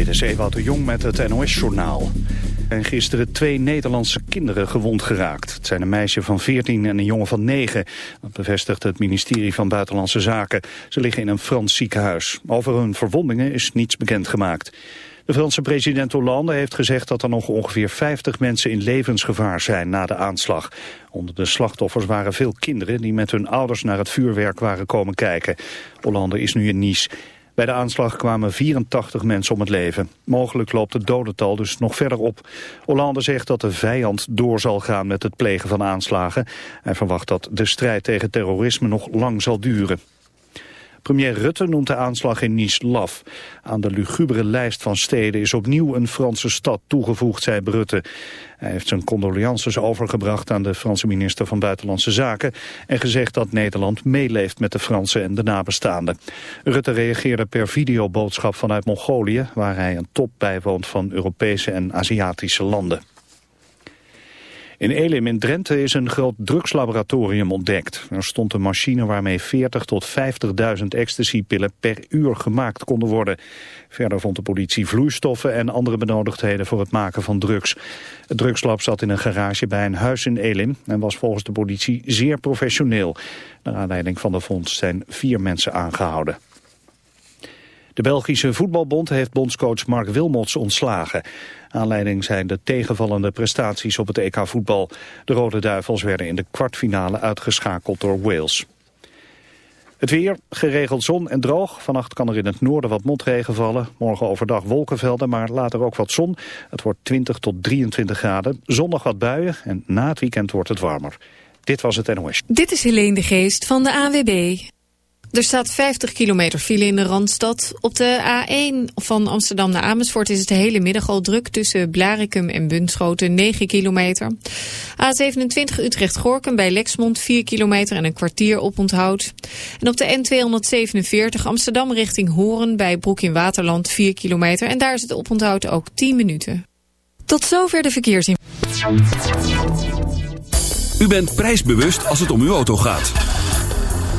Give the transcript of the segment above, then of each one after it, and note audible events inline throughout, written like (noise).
Dit is Ewout Jong met het NOS-journaal. Zijn gisteren twee Nederlandse kinderen gewond geraakt. Het zijn een meisje van 14 en een jongen van 9. Dat bevestigt het ministerie van Buitenlandse Zaken. Ze liggen in een Frans ziekenhuis. Over hun verwondingen is niets bekendgemaakt. De Franse president Hollande heeft gezegd dat er nog ongeveer 50 mensen in levensgevaar zijn na de aanslag. Onder de slachtoffers waren veel kinderen die met hun ouders naar het vuurwerk waren komen kijken. Hollande is nu in Nice. Bij de aanslag kwamen 84 mensen om het leven. Mogelijk loopt het dodental dus nog verder op. Hollande zegt dat de vijand door zal gaan met het plegen van aanslagen. Hij verwacht dat de strijd tegen terrorisme nog lang zal duren. Premier Rutte noemt de aanslag in Nice laf. Aan de lugubere lijst van steden is opnieuw een Franse stad toegevoegd, zei Rutte. Hij heeft zijn condolences overgebracht aan de Franse minister van Buitenlandse Zaken... en gezegd dat Nederland meeleeft met de Fransen en de nabestaanden. Rutte reageerde per videoboodschap vanuit Mongolië... waar hij een top bijwoont van Europese en Aziatische landen. In Elim in Drenthe is een groot drugslaboratorium ontdekt. Er stond een machine waarmee 40 tot 50.000 ecstasypillen per uur gemaakt konden worden. Verder vond de politie vloeistoffen en andere benodigdheden voor het maken van drugs. Het drugslab zat in een garage bij een huis in Elim en was volgens de politie zeer professioneel. Naar aanleiding van de vondst zijn vier mensen aangehouden. De Belgische voetbalbond heeft bondscoach Mark Wilmots ontslagen. Aanleiding zijn de tegenvallende prestaties op het EK voetbal. De Rode Duivels werden in de kwartfinale uitgeschakeld door Wales. Het weer, geregeld zon en droog. Vannacht kan er in het noorden wat motregen vallen. Morgen overdag wolkenvelden, maar later ook wat zon. Het wordt 20 tot 23 graden. Zondag wat buien en na het weekend wordt het warmer. Dit was het NOS. Dit is Helene de Geest van de AWB. Er staat 50 kilometer file in de Randstad. Op de A1 van Amsterdam naar Amersfoort is het de hele middag al druk... tussen Blarikum en Bunschoten, 9 kilometer. A27 Utrecht-Gorkum bij Lexmond, 4 kilometer en een kwartier op onthoud. En op de N247 Amsterdam richting Horen bij Broek in Waterland, 4 kilometer. En daar is het oponthoud ook 10 minuten. Tot zover de verkeersin. U bent prijsbewust als het om uw auto gaat.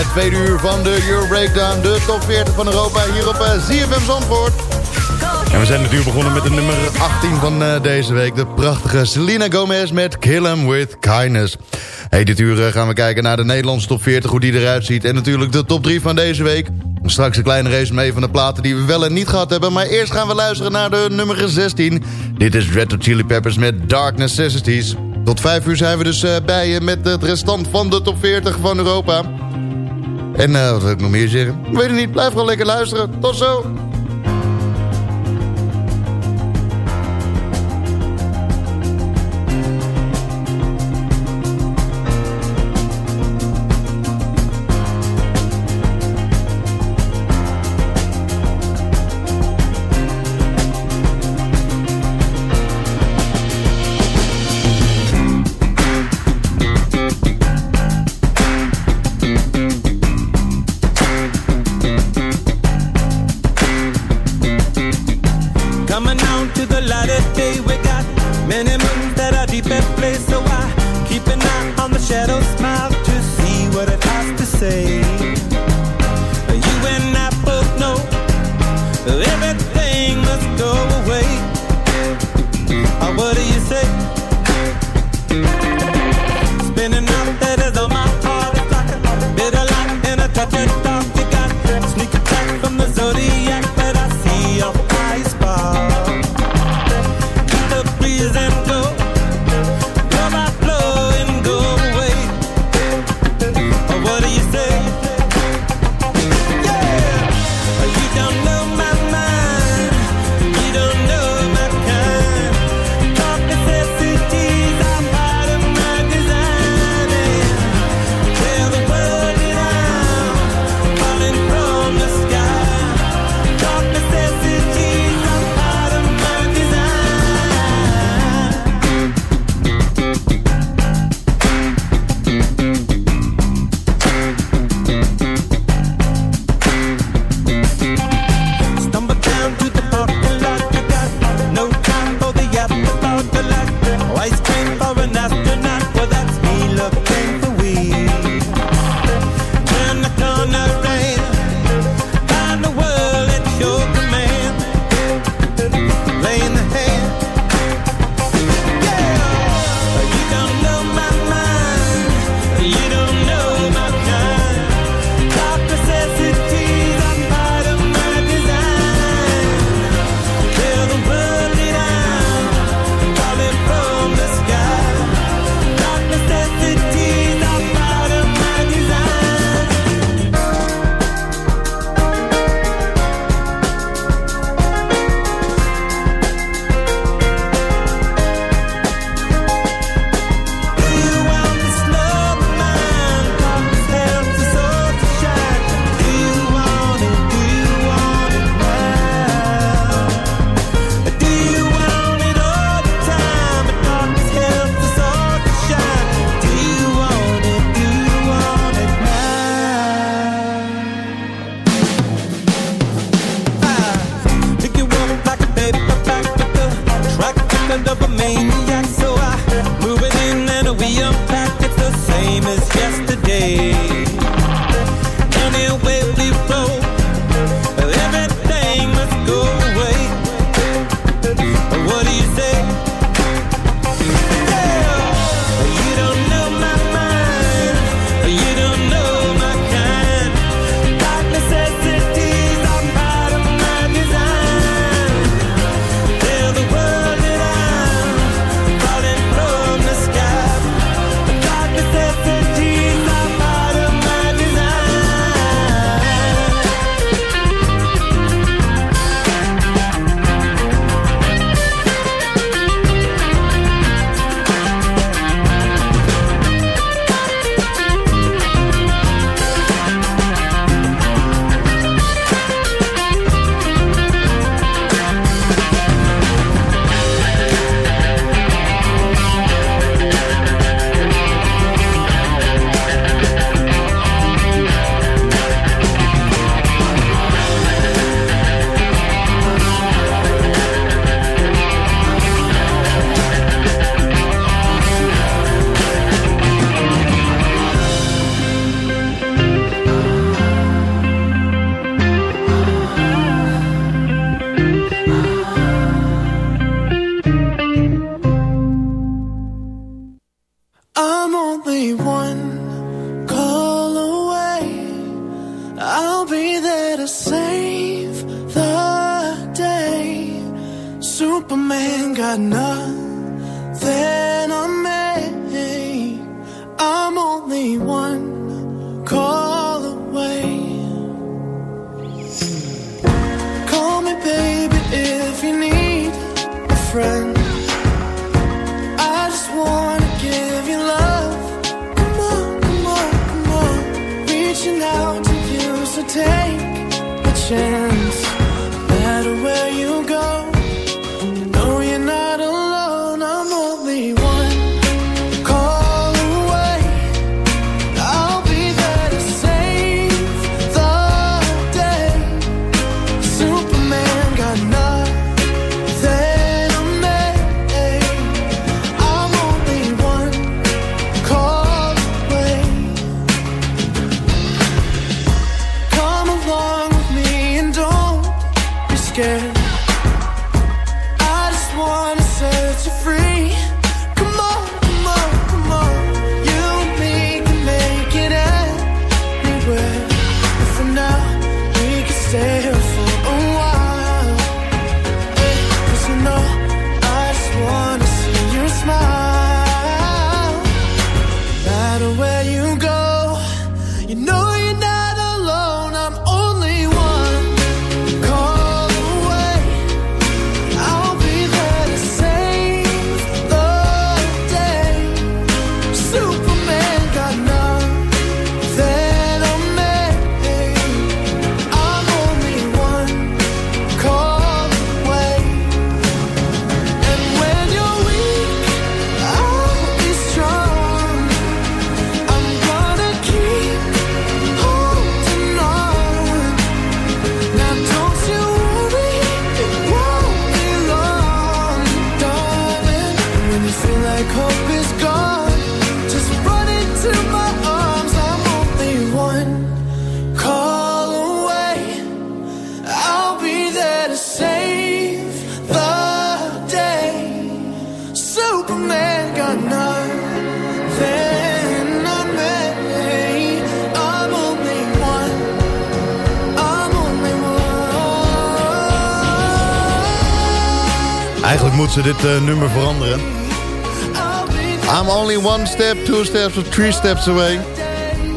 Het tweede uur van de Euro Breakdown. De top 40 van Europa hier op ZFM Zandvoort. En we zijn natuurlijk begonnen met de nummer 18 van uh, deze week. De prachtige Selena Gomez met Kill 'Em With Kindness. Hey, dit uur uh, gaan we kijken naar de Nederlandse top 40, hoe die eruit ziet. En natuurlijk de top 3 van deze week. Straks een kleine mee van de platen die we wel en niet gehad hebben. Maar eerst gaan we luisteren naar de nummer 16. Dit is Red Hot Chili Peppers met Dark Necessities. Tot 5 uur zijn we dus bij je met het restant van de top 40 van Europa. En uh, wat wil ik nog meer zeggen? Weet het niet, blijf gewoon lekker luisteren. Tot zo! Be dit eh, nummer veranderen. I'm only one step, two steps or three steps away.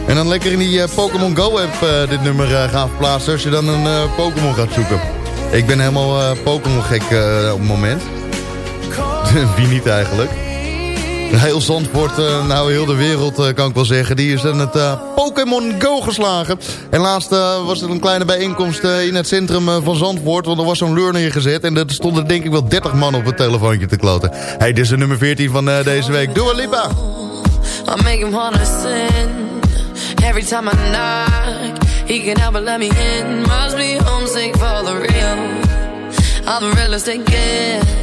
En dan lekker in die eh, Pokémon Go app eh, dit nummer gaan verplaatsen als je dan een Pokémon gaat zoeken. Ik ben helemaal Pokémon gek eh, op het moment. (laughs) Wie niet eigenlijk? Heel Zandvoort, eh, nou heel de wereld eh, kan ik wel zeggen, die is aan het eh, Pokémon Go geslagen. En laatst was er een kleine bijeenkomst in het centrum van Zandvoort, want er was zo'n leur neergezet. En er stonden denk ik wel 30 man op het telefoontje te kloten. Hey, dit is de nummer 14 van deze week. Dua Lipa! I make him wanna sin Every time I knock He can help but let me in Must be homesick for the real I'm the gets You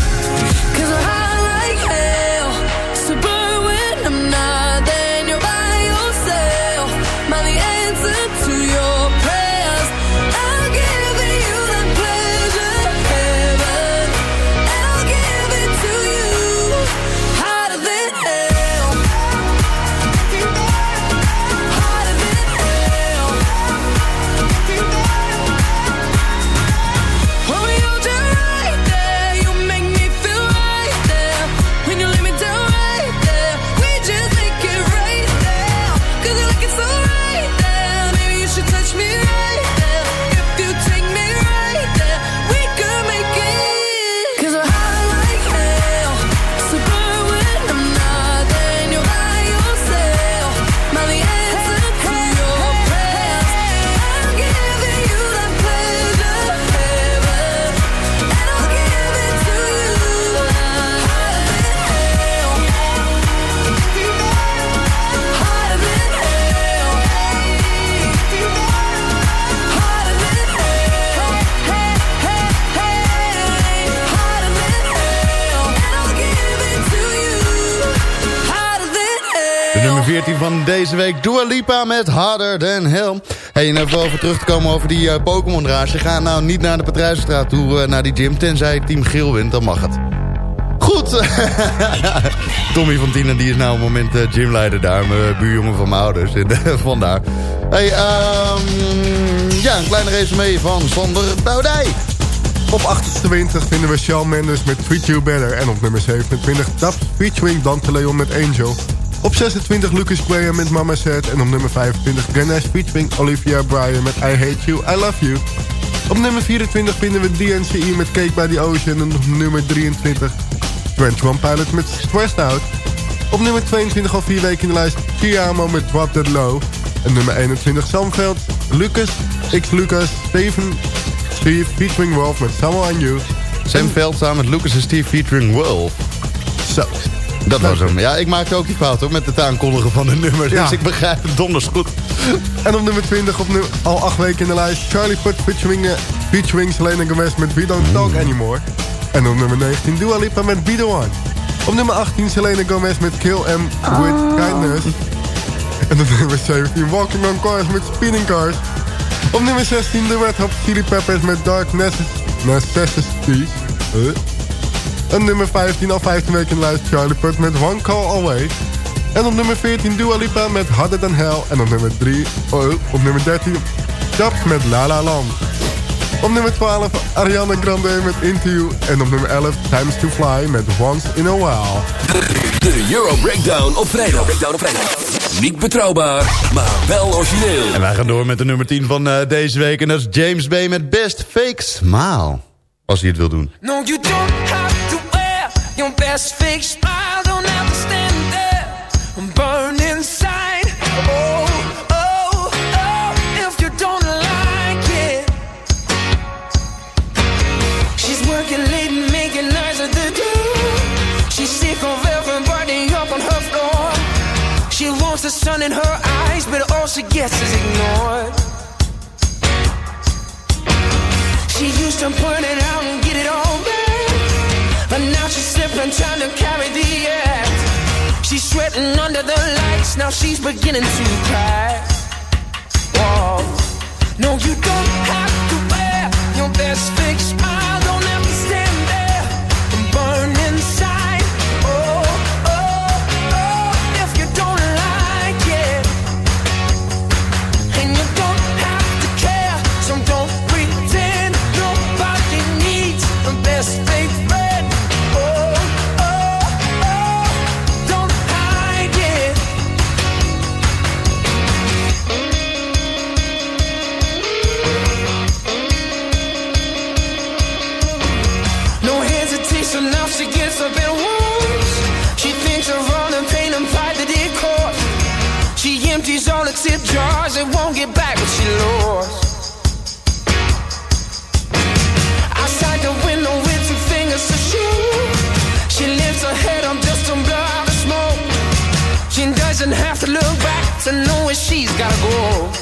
Van deze week. Dua Lipa met Harder Than Hell. Hey, en even over terug te komen over die uh, Pokémon-draadje. Ga nou niet naar de Patrijzenstraat toe, uh, naar die gym. Tenzij Team Geel wint, dan mag het. Goed. (laughs) Tommy van Tienen die is nou op het moment uh, gymleider daar. Mijn buurjongen van mijn ouders. (laughs) Vandaar. Hey, um, ja, een kleine resume van Sander Boudij. Op 28 vinden we Shawn Mendes met Treat You Better. En op nummer 27 Dubs featuring Dante Leon met Angel. Op 26 Lucas Graham met Mama Said. En op nummer 25 Ganesh featuring Olivia Bryan met I Hate You, I Love You. Op nummer 24 vinden we DNCE met Cake by the Ocean. En op nummer 23 21 Pilots met Stressed Out. Op nummer 22 al vier weken in de lijst Chiamo met Drop That Low. En nummer 21 Samveld, Lucas, X Lucas, Steven, Steve featuring Wolf met Someone You. Sam Veld samen met Lucas en Steve featuring Wolf. Zo. Dat was hem. Ja, ik maakte ook die fout hoor, met het aankondigen van de nummers. Ja. Dus ik begrijp het donders goed. En op nummer 20 op nu, al acht weken in de lijst Charlie Puth featuring, uh, featuring Selena Gomez met We Don't Talk Anymore. En op nummer 19 Dua Lipa met Be The One. Op nummer 18 Selena Gomez met Kill Em With Kindness. En op nummer 17 Walking On Cars met Spinning Cars. Op nummer 16 de Red Hot Chili Peppers met Dark Necess- Necessities. Huh? En nummer 15 al 15 weken in de lijst Charlie Puth met One Call Away. En op nummer 14 Dua Lipa met Harder Than Hell. En op nummer 3, oh, op nummer 13 Dubs met La La Land. Op nummer 12 Ariana Grande met Into You. En op nummer 11 Times to Fly met Once in a While. De Euro Breakdown op vrijdag. Breakdown op vrijdag. Niet betrouwbaar, maar wel origineel. En wij gaan door met de nummer 10 van uh, deze week. En dat is James Bay met Best Fake Smile. Als hij het wil doen. No, you don't have best fake smile. Don't have to stand there burn inside. Oh, oh, oh, if you don't like it. She's working late and making nights at the door. She's sick of everybody up on her floor. She wants the sun in her eyes, but all she gets is ignored. She used to put it out she's trying to carry the act. She's sweating under the lights, now she's beginning to cry. Whoa. No, you don't have to wear your best fake smile. And won't get back what she lost. Outside the window with two fingers to shoot. She lifts her head up just to blow out smoke. She doesn't have to look back to know where she's gotta go.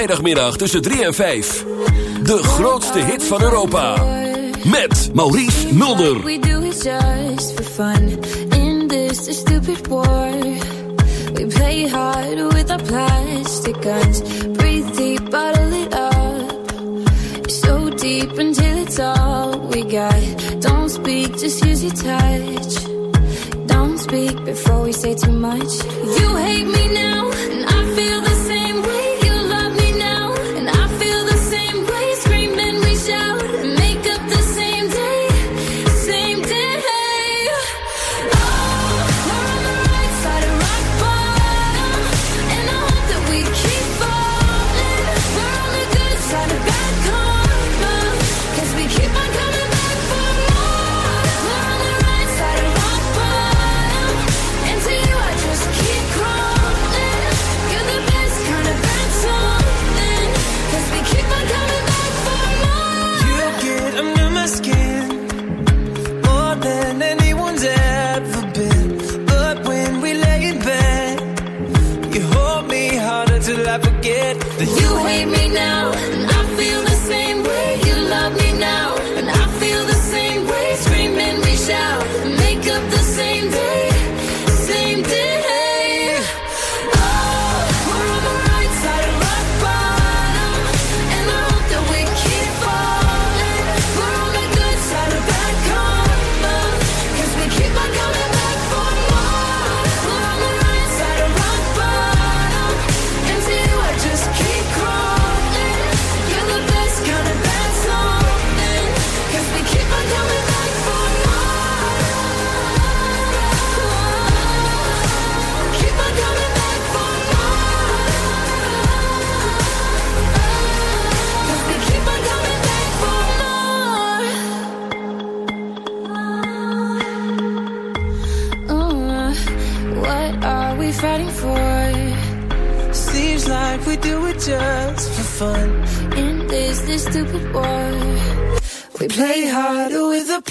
vrijdagmiddag tussen 3 en 5. De grootste hit van Europa. Met Maurice Mulder. We do it just for fun. In this stupid war. We play hard with our plastic guns. Breathe deep, bottle it up. So deep until it's all we got. Don't speak, just use your touch. Don't speak before we say too much. You hate me now.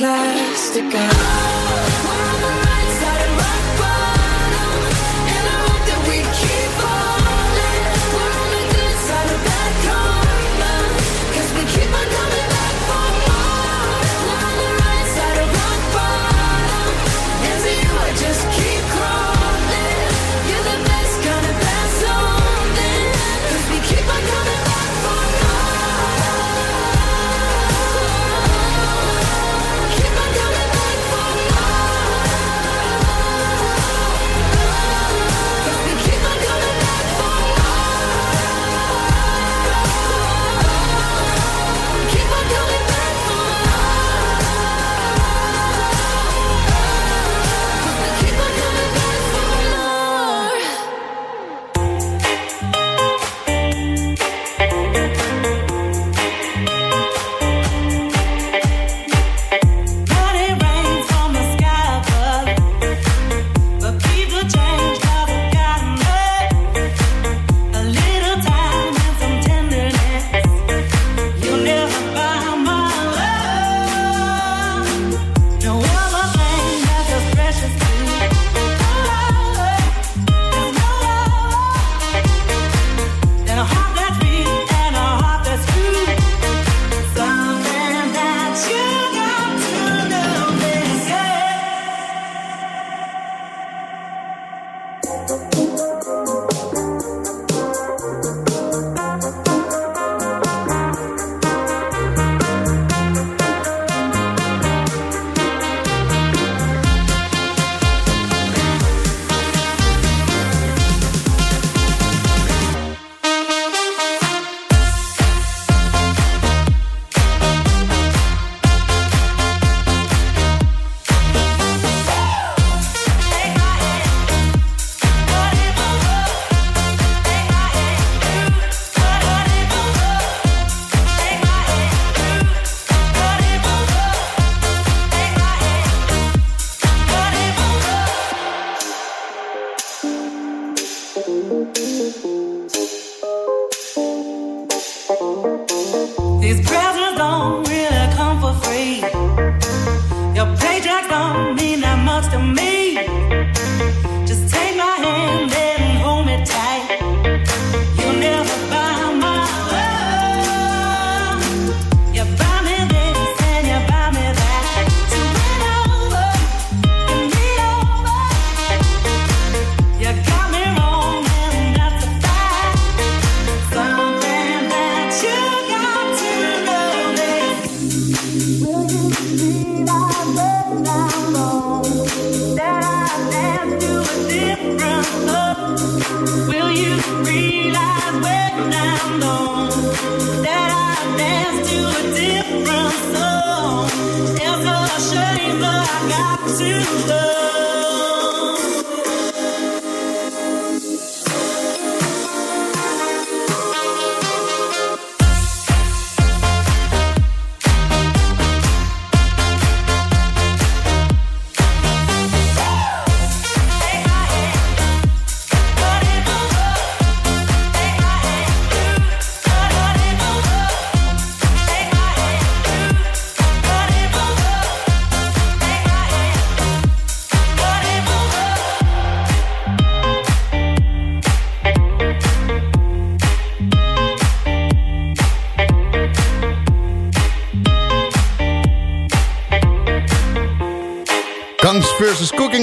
plastic out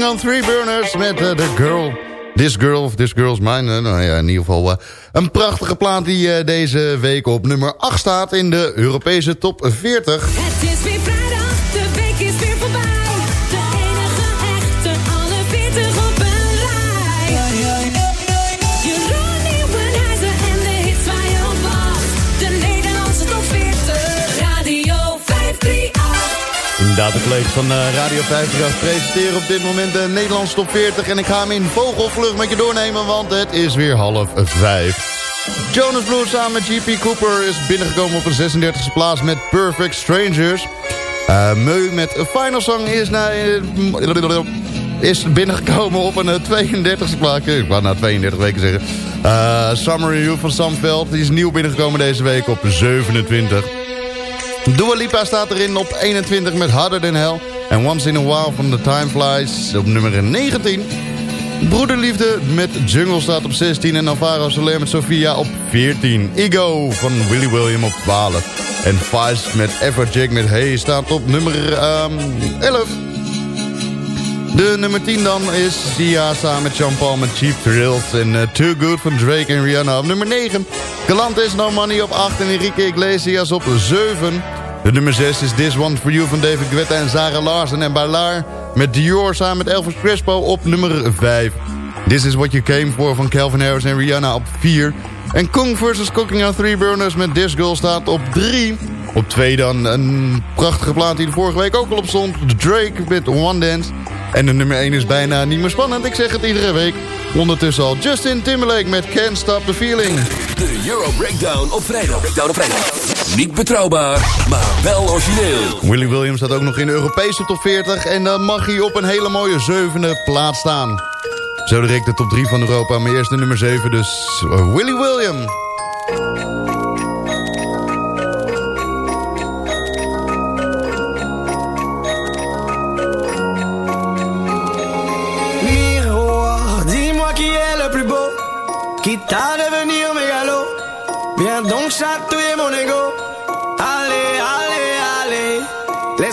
on Three Burners met eh, The Girl. This Girl of This Girl's Mine. Nou in ieder geval eh, een prachtige plaat die eh, deze week op nummer 8 staat in de Europese top 40. Het is weer vrijdag, 538. Inderdaad, de collega's van eh, Radio 50 presenteren op dit moment de Nederlandse top 40. En ik ga hem in vogelvlucht met je doornemen, want het is weer half vijf. Jonas Blue samen met G.P. Cooper is binnengekomen op een 36e plaats met Perfect Strangers. Eh Meu met Final Song is, naar, is binnengekomen op een eh, 32e plaats. Ik wou nou 32 weken zeggen. Eh Summer Review van Samveld is nieuw binnengekomen deze week op 27. Dua Lipa staat erin op 21 met Harder Than Hell. En Once in a While van The Time Flies op nummer 19. Broederliefde met Jungle staat op 16. En Alvaro Soler met Sofia op 14. Ego van Willy William op 12. En Vice met Everjack met Hey staat op nummer ehm 11. De nummer 10 dan is Sia met Jean-Paul met Cheap Thrills. En eh, Too Good van Drake en Rihanna op nummer 9. Galant is No Money op 8 en Enrique Iglesias op 7. De nummer 6 is This One For You van David Guetta en Sarah Larsen. En Bailar met Dior samen met Elvis Crespo op nummer 5. This Is What You Came For van Calvin Harris en Rihanna op 4. En Kong vs. Cooking on Three Burners met This Girl staat op 3. Op 2 dan een prachtige plaat die er vorige week ook al op stond. Drake met One Dance. En de nummer 1 is bijna niet meer spannend. Ik zeg het iedere week. Ondertussen al Justin Timberlake met Can't Stop the Feeling. De Euro Breakdown op vrijdag. Breakdown op vrijdag. Niet betrouwbaar, maar wel origineel. Willy Williams staat ook nog in de Europese top 40. En dan mag hij op een hele mooie zevende plaats staan. Zo direct de top 3 van Europa. Maar eerst de nummer 7, dus uh, Willy William. Miroir, dis-moi qui est le plus beau, quitte à devenir mégalo. Viens donc chatouiller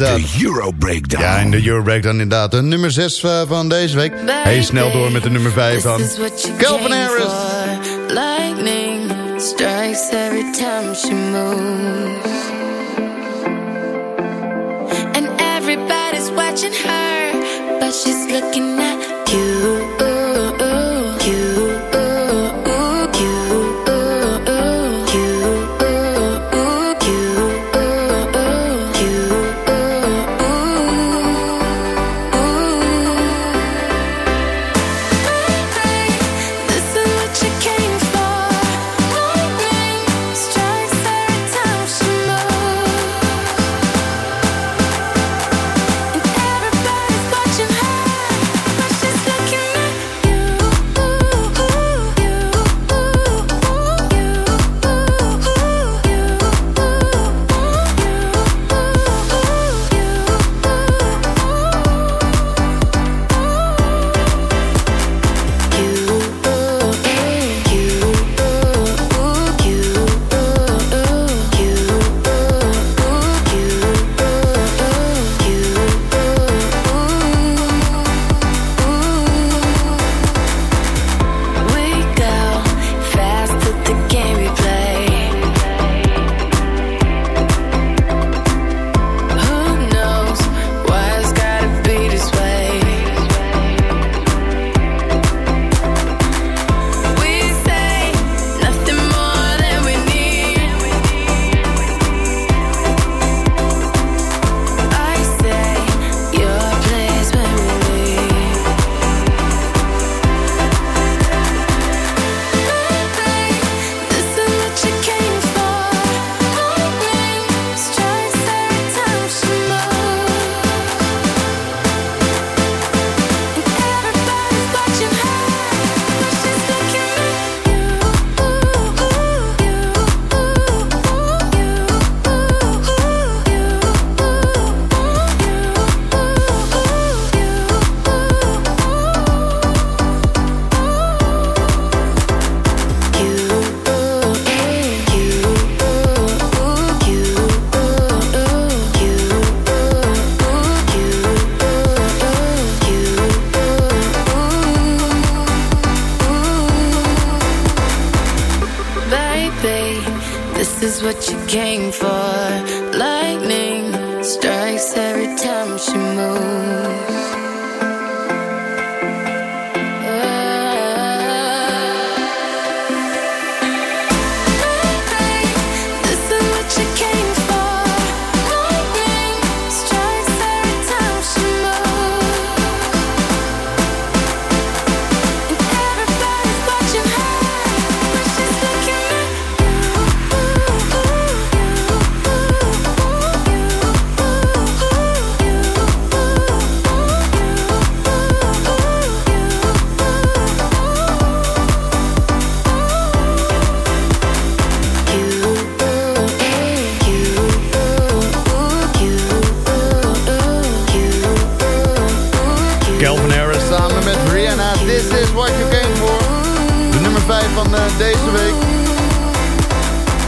is dat. De Euro Breakdown. Ja, in de Euro Breakdown inderdaad. De nummer 6 eh, van deze week. Hey, snel door met de nummer 5 van Calvin Harris. Lightning strikes every time she moves. And everybody's watching her, but she's looking at you.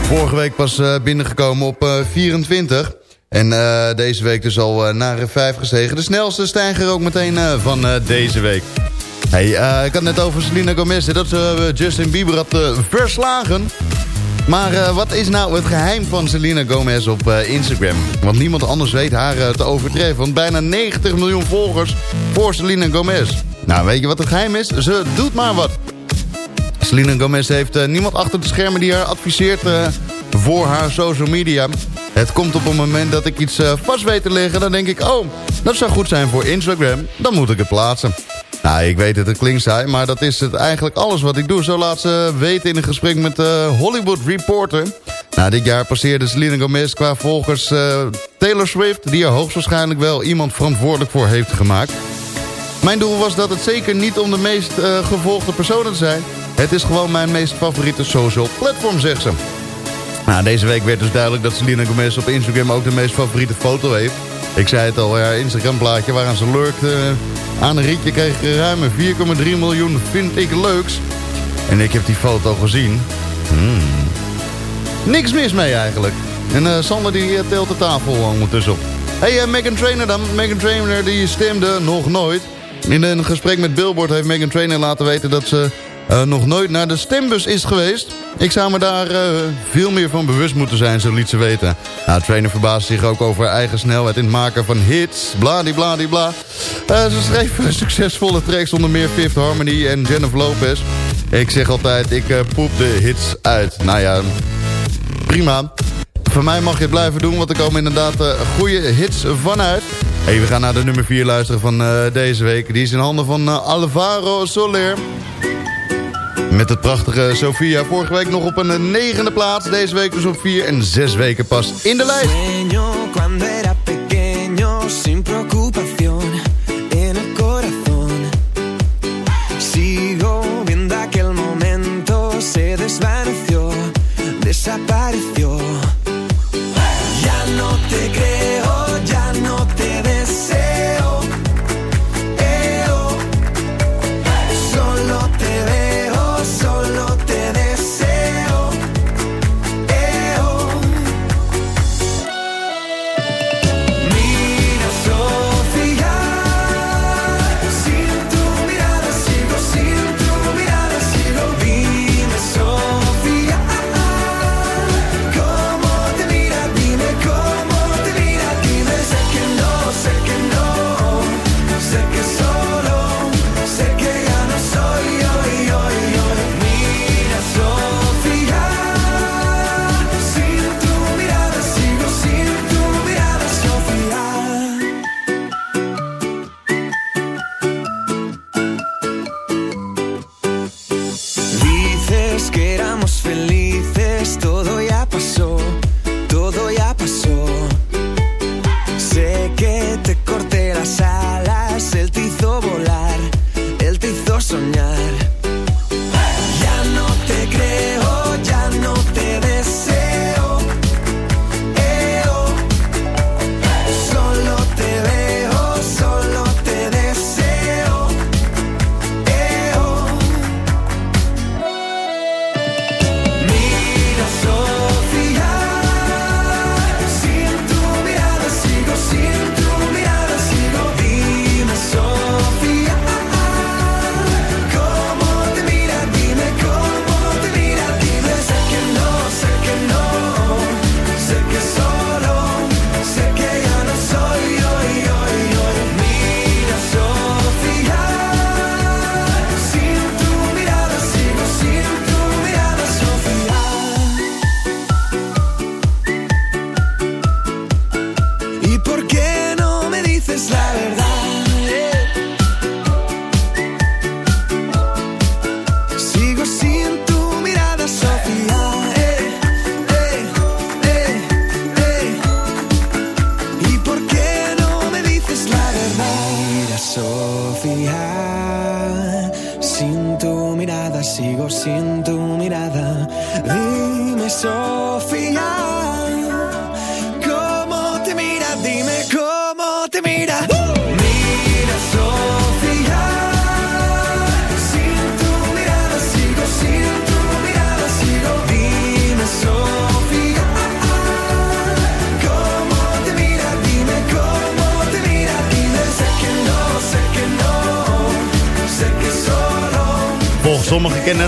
Vorige week pas eh, binnengekomen op eh, 24. En eh, deze week dus al eh, naar 5 gestegen. De snelste stijger ook meteen eh, van eh, deze week. Hey, eh, ik had net over Selena Gomez. Dat ze eh, Justin Bieber had eh, verslagen. Maar eh, wat is nou het geheim van Selena Gomez op eh, Instagram? Want niemand anders weet haar eh, te overtreffen. Want bijna 90 miljoen volgers voor Selena Gomez. Nou, weet je wat het geheim is? Ze doet maar wat. Selena Gomez heeft eh, niemand achter de schermen die haar adviseert eh, voor haar social media. Het komt op een moment dat ik iets eh, vast weet te leggen. Dan denk ik, oh, dat zou goed zijn voor Instagram. Dan moet ik het plaatsen. Nou, ik weet het, het klinkt saai, maar dat is het eigenlijk alles wat ik doe. Zo laat ze weten in een gesprek met uh, Hollywood Reporter. Nou, dit jaar passeerde Selena Gomez qua volgers Taylor Swift... die er hoogstwaarschijnlijk wel iemand verantwoordelijk voor heeft gemaakt. Mijn doel was dat het zeker niet om de meest gevolgde personen te zijn. Het is gewoon mijn meest favoriete social platform, zegt ze. Nou, deze week werd dus duidelijk dat Selena Gomez op Instagram ook de meest favoriete foto heeft. Ik zei het al, haar Instagram plaatje waaraan ze lurkt eh, aan een rietje kreeg ruim 4,3 miljoen vind ik leuks. En ik heb die foto gezien. Hmm. Niks mis mee eigenlijk. En eh, Sander die eh, telt de tafel ondertussen op. Hey, uh, Megan Trainer dan. Megan Trainer die stemde nog nooit. In een gesprek met Billboard heeft Megan Trainer laten weten dat ze uh, nog nooit naar de stembus is geweest. Ik zou me daar uh, veel meer van bewust moeten zijn, zo liet ze weten. Nou, Trainer verbaasde zich ook over eigen snelheid in het maken van hits. Bladibladibla. Uh, ze schreef succesvolle tracks onder meer Fifth Harmony en Jennifer Lopez. Ik zeg altijd, ik poep de hits uit. Nou ja, prima. Voor mij mag je het blijven doen, want er komen inderdaad goede hits vanuit. We gaan naar de nummer 4 luisteren van deze week. Die is in handen van Alvaro Soler. Met het prachtige Sofia. Vorige week nog op een negende plaats. Deze week dus op 4 en 6 weken pas in de lijst. Sigo viendo aquel momento, se desvaneció, desapareció.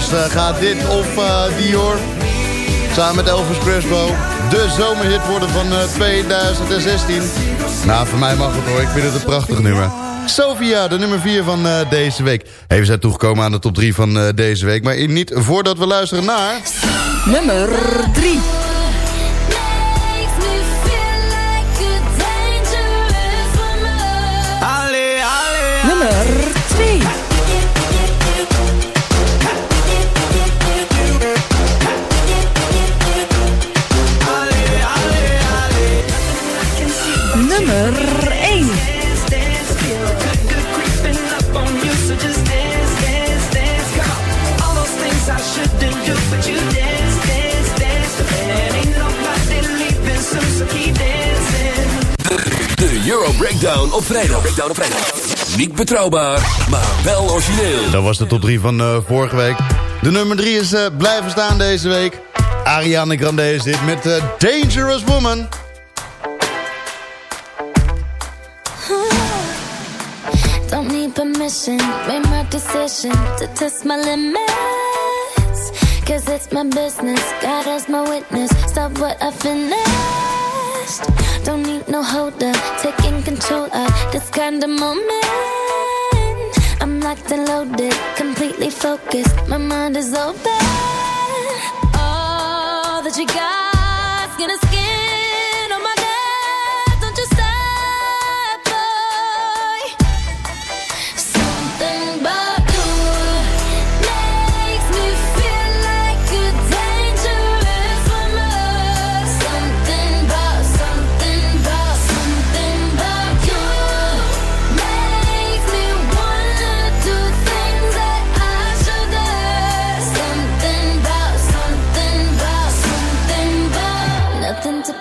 Kenners eh, gaat dit of eh, Dior samen met Elvis Crespo de zomerhit worden van eh, 2016. Nou, voor mij mag het hoor. Ik vind het een prachtig nummer. Sophia, de nummer 4 van eh, deze week. We zijn toegekomen aan de top 3 van eh, deze week. Maar niet voordat we luisteren naar... Nummer 3. Breakdown op vrijdag. Breakdown op vrijdag. Niet betrouwbaar, maar wel origineel. Dat was de top 3 van eh, vorige week. De nummer 3 is eh, blijven staan deze week. Ariana Grande is dit met eh, Dangerous Woman. (laughs) Don't need permission, made my decision to test my limits. Cause it's my business, God as my witness. Stop what I finished. Don't need no holder, control of this kind of moment. I'm locked and loaded, completely focused. My mind is open. All that you got's gonna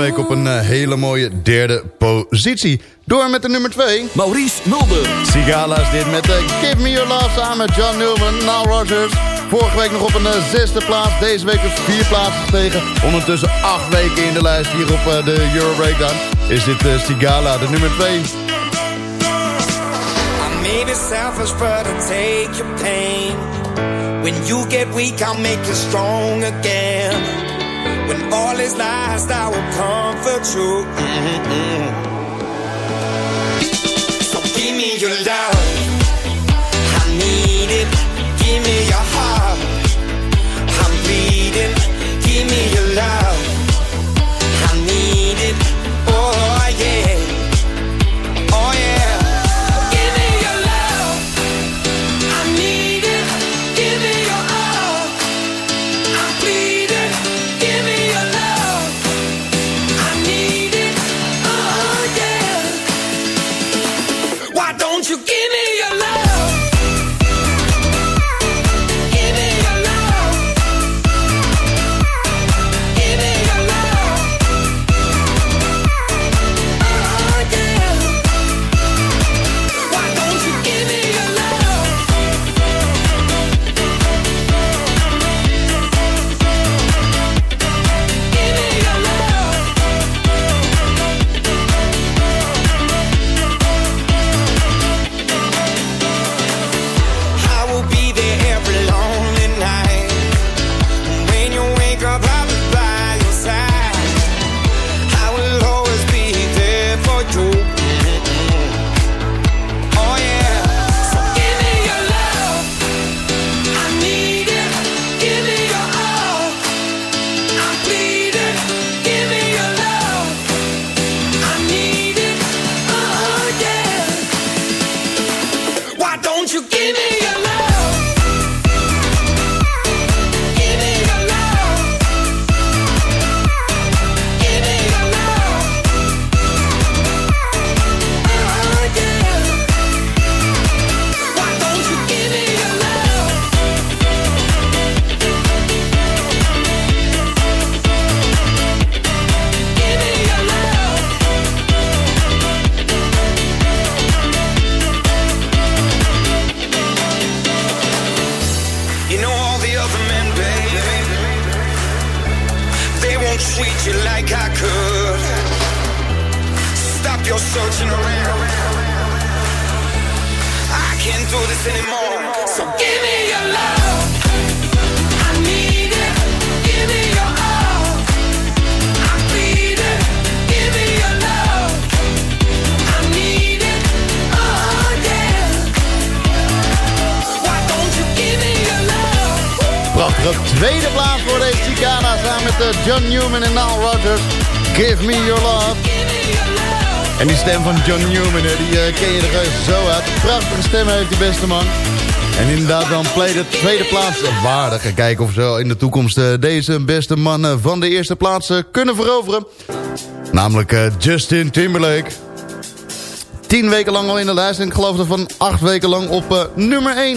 week op een eh, hele mooie derde positie. Door met de nummer 2. Maurice Mulder. Sigala is dit met uh, Give Me Your Love samen met John Newman, Nile Rodgers. Vorige week nog op een eh, zesde plaats. Deze week dus vier plaatsen gestegen. Ondertussen acht weken in de lijst hier op eh, de Euro Breakdown. Is dit eh, Sigala, de nummer 2. I may be selfish, but I'll take your pain. When you get weak, I'll make you strong again. When all is lost, I will comfort you. Mm-mm. So give me your love. I need it. Give me your heart. I'm bleeding. Give me your love. You give me tweede plaats voor deze Chicana samen met eh, John Newman en Nile Rodgers. Give me your love. En die stem van John Newman, die eh, ken je er zo uit. Prachtige stem heeft die beste man. En inderdaad dan play de tweede plaats waardig. En kijken of ze in de toekomst eh, deze beste man van de eerste plaats kunnen veroveren. Namelijk Justin Timberlake. Tien weken lang al in de lijst en ik geloof er van acht weken lang op nummer 1.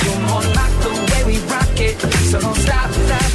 so don't stop,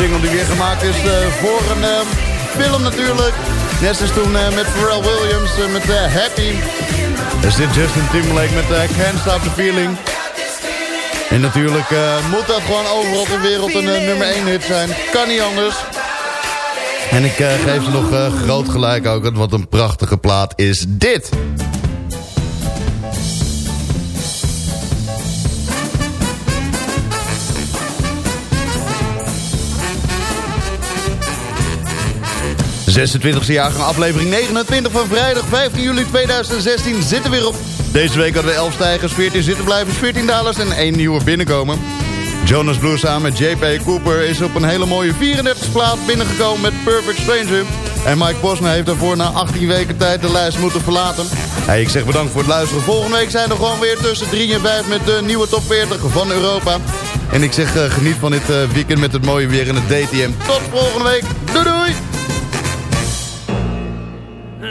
single die weer gemaakt is eh, voor een eh, film natuurlijk. Net als toen eh, met Pharrell Williams met Happy. Er zit Justin Timberlake met Can't Stop the Feeling. En natuurlijk moet dat gewoon overal ter wereld een nummer 1 hit zijn. Kan niet anders. En ik geef ze nog groot gelijk ook. want Wat een prachtige plaat is dit. ...26e jaargang aflevering 29 van vrijdag 15 juli 2016 zitten weer op. Deze week hadden we 11 stijgers, 14 zittenblijvers, 14 dalers en 1 nieuwe binnenkomen. Jonas Blue samen met JP Cooper is op een hele mooie 34 plaats binnengekomen met Perfect Stranger. En Mike Posner heeft daarvoor na 18 weken tijd de lijst moeten verlaten. Ik zeg bedankt voor het luisteren. Volgende week zijn we gewoon weer tussen 3 en 5 met de nieuwe top 40 van Europa. En ik zeg eh, geniet van dit eh, weekend met het mooie weer in het DTM. Tot volgende week. Doei doei!